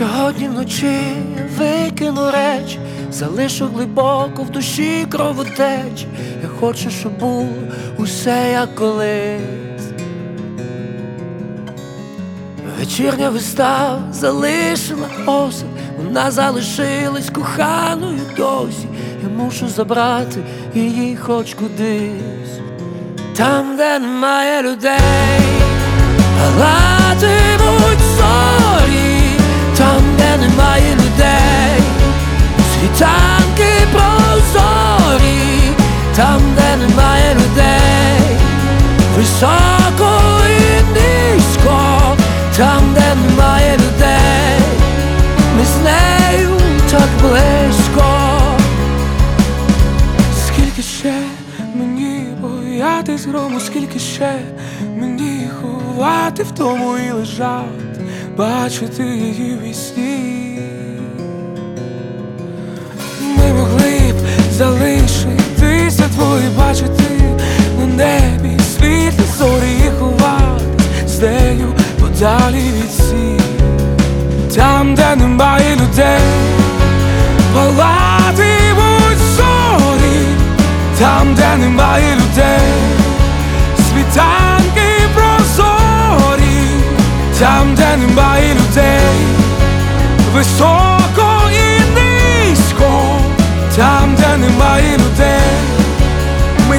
Сьогодні вночі викину реч, залишу глибоко в душі кровотеч. Я хочу, щоб було усе як колись. Вечірня вистава залишила осад, вона залишилась коханою досі. Я мушу забрати її хоч кудись. Там, де немає людей, латимуть немає людей, високо і низько, там, де немає людей, ми з нею так близько. Скільки ще мені боятись грому, скільки ще мені ховати в тому і лежати, бачити її вісні. нею подалі від сіл. Там, де немає людей, палатимуть зорі, там, де немає людей, світанки прозорі, там, де немає людей, високо і низько, там, де немає людей, ми